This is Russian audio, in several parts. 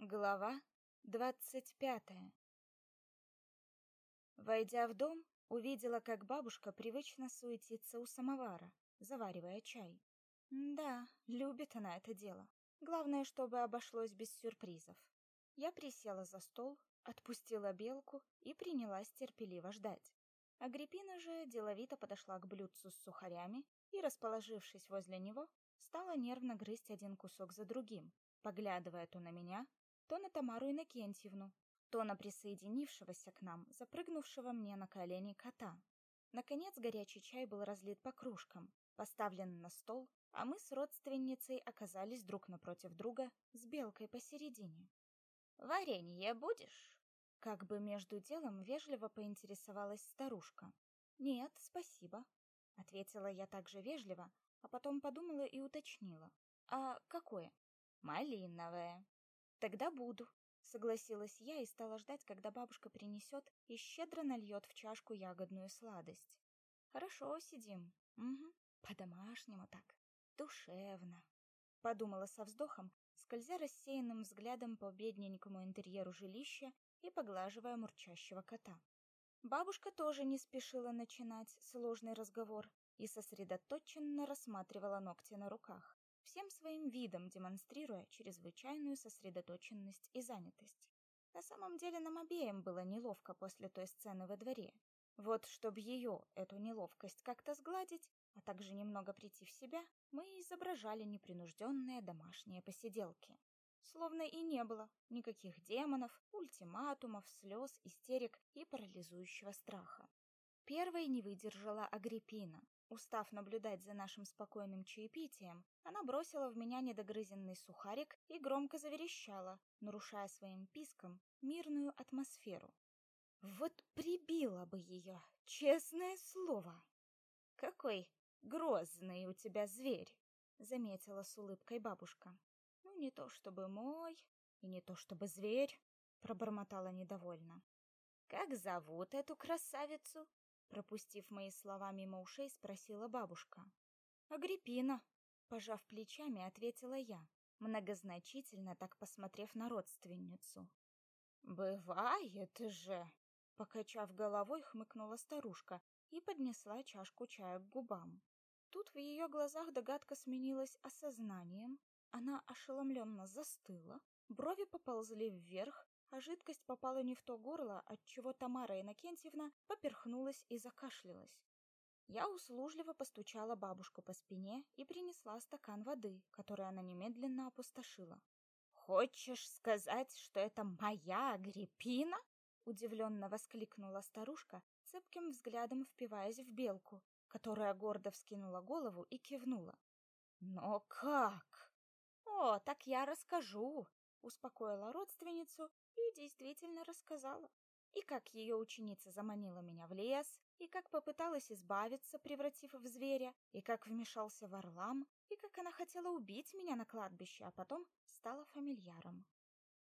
Глава двадцать пятая Войдя в дом, увидела, как бабушка привычно суетится у самовара, заваривая чай. Да, любит она это дело. Главное, чтобы обошлось без сюрпризов. Я присела за стол, отпустила белку и принялась терпеливо ждать. Агриппина же деловито подошла к блюдцу с сухарями и, расположившись возле него, стала нервно грызть один кусок за другим, поглядывая то на меня, то на Тамару Иннокентьевну, то на присоединившегося к нам, запрыгнувшего мне на колени кота. Наконец горячий чай был разлит по кружкам, поставлен на стол, а мы с родственницей оказались друг напротив друга с белкой посередине. «Варенье будешь?» Как бы между делом вежливо поинтересовалась старушка. «Нет, спасибо», — ответила я также вежливо, а потом подумала и уточнила. «А какое?» «Малиновое», Тогда буду, согласилась я и стала ждать, когда бабушка принесет и щедро нальет в чашку ягодную сладость. Хорошо сидим. Угу. По-домашнему так. Душевно. Подумала со вздохом, скользя рассеянным взглядом по бедненькому интерьеру жилища и поглаживая мурчащего кота. Бабушка тоже не спешила начинать сложный разговор и сосредоточенно рассматривала ногти на руках всем своим видом демонстрируя чрезвычайную сосредоточенность и занятость. На самом деле нам обеим было неловко после той сцены во дворе. Вот, чтобы ее, эту неловкость, как-то сгладить, а также немного прийти в себя, мы изображали непринужденные домашние посиделки. Словно и не было никаких демонов, ультиматумов, слез, истерик и парализующего страха. Первой не выдержала Агриппина, Устав наблюдать за нашим спокойным чаепитием, она бросила в меня недогрызенный сухарик и громко заверещала, нарушая своим писком мирную атмосферу. Вот прибила бы ее, честное слово. Какой грозный у тебя зверь, заметила с улыбкой бабушка. Ну не то чтобы мой, и не то чтобы зверь, пробормотала недовольно. Как зовут эту красавицу? Пропустив мои слова мимо ушей, спросила бабушка. «Агриппина», — пожав плечами, ответила я, многозначительно так посмотрев на родственницу. «Бывает же!» — покачав головой, хмыкнула старушка и поднесла чашку чая к губам. Тут в ее глазах догадка сменилась осознанием, она ошеломленно застыла, брови поползли вверх, а жидкость попала не в то горло, отчего Тамара Иннокентьевна поперхнулась и закашлялась. Я услужливо постучала бабушку по спине и принесла стакан воды, который она немедленно опустошила. «Хочешь сказать, что это моя Агриппина?» удивленно воскликнула старушка, цепким взглядом впиваясь в белку, которая гордо вскинула голову и кивнула. «Но как?» «О, так я расскажу», успокоила родственницу и действительно рассказала. И как ее ученица заманила меня в лес, и как попыталась избавиться, превратив в зверя, и как вмешался Варлам, и как она хотела убить меня на кладбище, а потом стала фамильяром.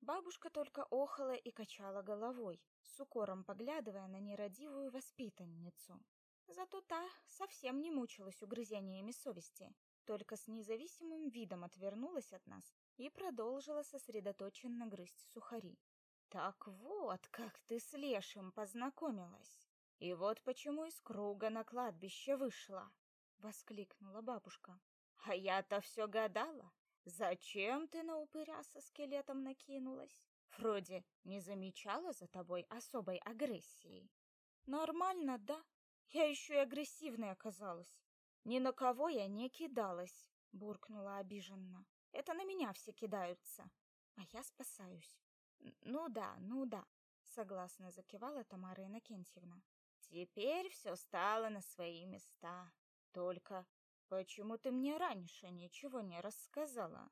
Бабушка только охала и качала головой, с укором поглядывая на нерадивую воспитанницу. Зато та совсем не мучилась угрызениями совести, только с независимым видом отвернулась от нас и продолжила сосредоточенно грызть сухари. Так вот, как ты с Лешим познакомилась. И вот почему из круга на кладбище вышла, воскликнула бабушка. А я-то все гадала, зачем ты на упыря со скелетом накинулась? Вроде не замечала за тобой особой агрессии. Нормально, да? Я еще и агрессивной оказалась. Ни на кого я не кидалась, буркнула обиженно. Это на меня все кидаются, а я спасаюсь. Ну да, ну да, согласно закивала Тамара Иннокентьевна. Теперь все стало на свои места. Только почему ты мне раньше ничего не рассказала?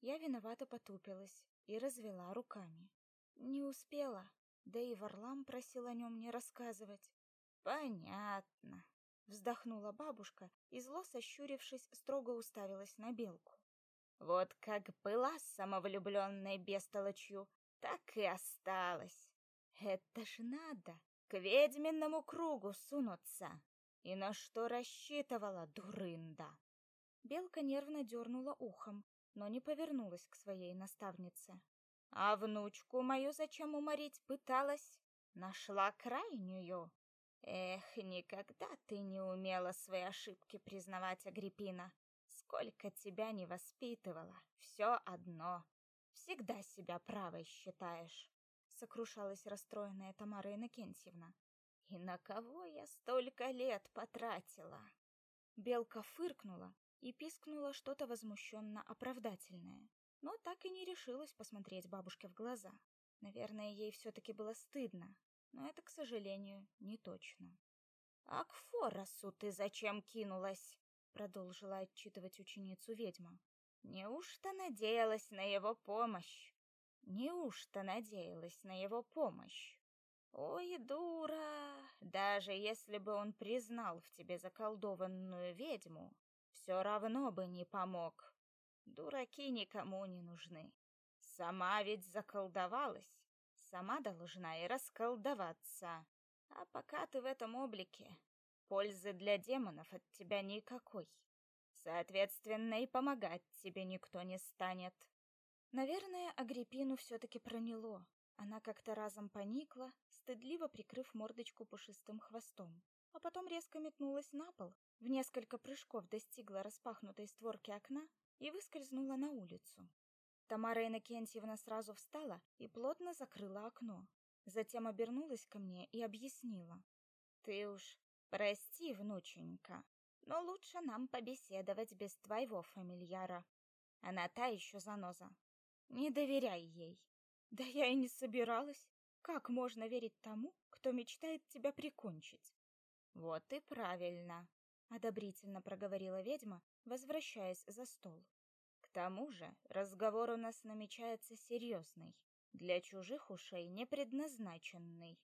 Я виновато потупилась и развела руками. Не успела, да и Варлам просил о нем не рассказывать. Понятно, вздохнула бабушка и зло сощурившись, строго уставилась на белку. Вот как была самовлюбленной бестолочью, так и осталась. Это ж надо к ведьминному кругу сунуться. И на что рассчитывала дурында? Белка нервно дернула ухом, но не повернулась к своей наставнице. А внучку мою зачем уморить пыталась? Нашла крайнюю. Эх, никогда ты не умела свои ошибки признавать, Агриппина. Сколько тебя не воспитывала, все одно. Всегда себя правой считаешь. Сокрушалась расстроенная Тамара Иннокентьевна. И на кого я столько лет потратила? Белка фыркнула и пискнула что-то возмущенно оправдательное, но так и не решилась посмотреть бабушке в глаза. Наверное, ей все-таки было стыдно, но это, к сожалению, не точно. «А к Форосу ты зачем кинулась?» — продолжила отчитывать ученицу ведьма. «Неужто надеялась на его помощь? Неужто надеялась на его помощь? Ой, дура! Даже если бы он признал в тебе заколдованную ведьму, все равно бы не помог. Дураки никому не нужны. Сама ведь заколдовалась, сама должна и расколдоваться. А пока ты в этом облике, пользы для демонов от тебя никакой. Соответственно, и помогать тебе никто не станет. Наверное, Агриппину все-таки проняло. Она как-то разом поникла, стыдливо прикрыв мордочку пушистым хвостом, а потом резко метнулась на пол, в несколько прыжков достигла распахнутой створки окна и выскользнула на улицу. Тамара Иннокентьевна сразу встала и плотно закрыла окно. Затем обернулась ко мне и объяснила. «Ты уж прости, внученька, но лучше нам побеседовать без твоего фамильяра. Она та еще заноза. Не доверяй ей». «Да я и не собиралась. Как можно верить тому, кто мечтает тебя прикончить?» «Вот и правильно», — одобрительно проговорила ведьма, возвращаясь за стол. «К тому же разговор у нас намечается серьезный, для чужих ушей не предназначенный.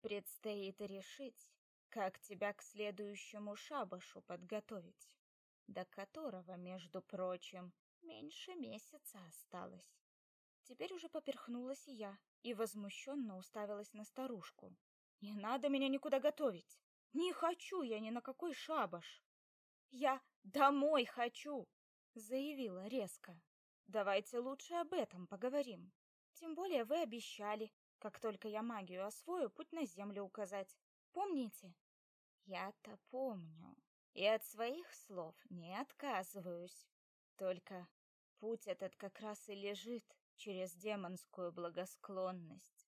Предстоит решить, как тебя к следующему шабашу подготовить, до которого, между прочим, меньше месяца осталось. Теперь уже поперхнулась и я, и возмущенно уставилась на старушку. «Не надо меня никуда готовить! Не хочу я ни на какой шабаш! Я домой хочу!» — заявила резко. «Давайте лучше об этом поговорим. Тем более вы обещали, как только я магию освою, путь на землю указать. Помните?» «Я-то помню, и от своих слов не отказываюсь. Только путь этот как раз и лежит через демонскую благосклонность,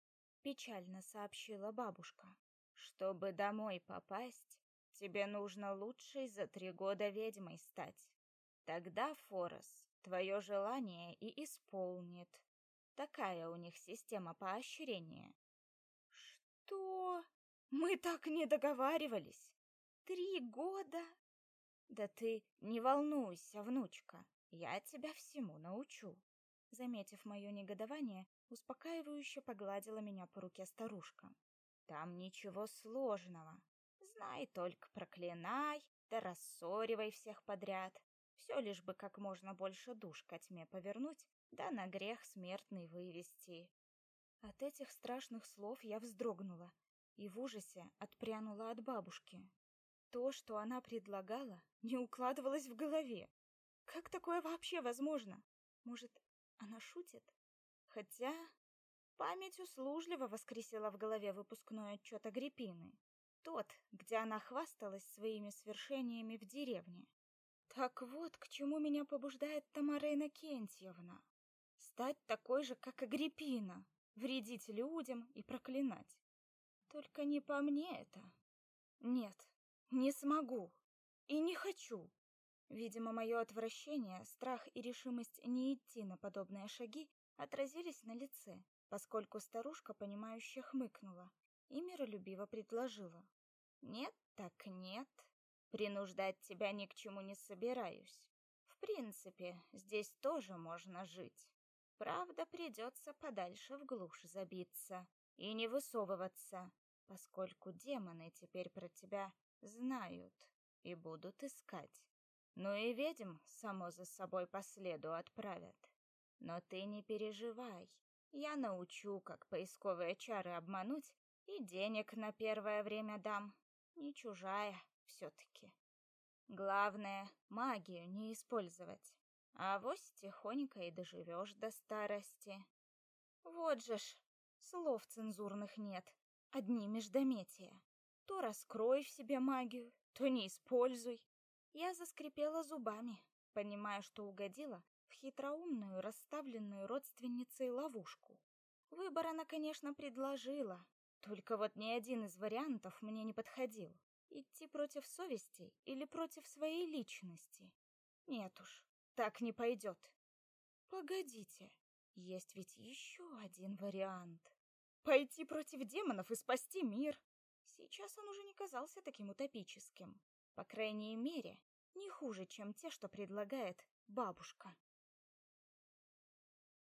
печально сообщила бабушка. Чтобы домой попасть, тебе нужно лучшей за три года ведьмой стать. Тогда Форос твое желание и исполнит. Такая у них система поощрения. Мы так не договаривались. Три года? Да ты не волнуйся, внучка, я тебя всему научу. Заметив мое негодование, успокаивающе погладила меня по руке старушка. Там ничего сложного. Знай только проклинай, да рассоривай всех подряд. Все лишь бы как можно больше душ ко тьме повернуть, да на грех смертный вывести. От этих страшных слов я вздрогнула и в ужасе отпрянула от бабушки. То, что она предлагала, не укладывалось в голове. Как такое вообще возможно? Может, она шутит? Хотя память услужливо воскресила в голове выпускной отчет Агриппины. Тот, где она хвасталась своими свершениями в деревне. Так вот, к чему меня побуждает Тамара Иннокентьевна. Стать такой же, как Агриппина, вредить людям и проклинать. Только не по мне это. Нет, не смогу и не хочу. Видимо, мое отвращение, страх и решимость не идти на подобные шаги отразились на лице, поскольку старушка, понимающе хмыкнула и миролюбиво предложила. «Нет так нет. Принуждать тебя ни к чему не собираюсь. В принципе, здесь тоже можно жить. Правда, придется подальше в глушь забиться и не высовываться, поскольку демоны теперь про тебя знают и будут искать. Ну и ведьм, само за собой по следу отправят. Но ты не переживай, я научу, как поисковые чары обмануть, и денег на первое время дам. Не чужая все-таки. Главное, магию не использовать. А вось тихонько и доживешь до старости. Вот же ж, слов цензурных нет, одни междометия. То раскрой в себе магию, то не используй. Я заскрипела зубами, понимая, что угодила в хитроумную, расставленную родственницей ловушку. Выбор она, конечно, предложила, только вот ни один из вариантов мне не подходил. Идти против совести или против своей личности? Нет уж, так не пойдет. Погодите, есть ведь еще один вариант. Пойти против демонов и спасти мир. Сейчас он уже не казался таким утопическим. По крайней мере, не хуже, чем те, что предлагает бабушка.